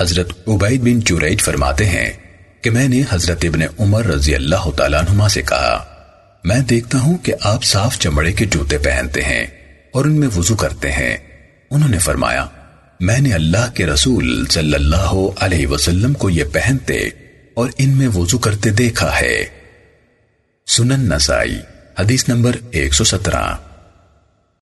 حضرت عبید بن چوریج فرماتے ہیں کہ میں نے حضرت ابن عمر رضی اللہ تعالیٰ عنہما سے کہا، میں دیکھتا ہوں کہ آپ صاف چمڑے کے جوتے پہنتے ہیں اور ان میں وضو کرتے ہیں۔ انہوں نے فرمایا، میں نے اللہ کے رسول صلی اللہ علیہ وسلم کو یہ پہنتے اور ان میں وضو کرتے دیکھا ہے۔ سنن نسائی، حدیث نمبر ایک سو سترہ۔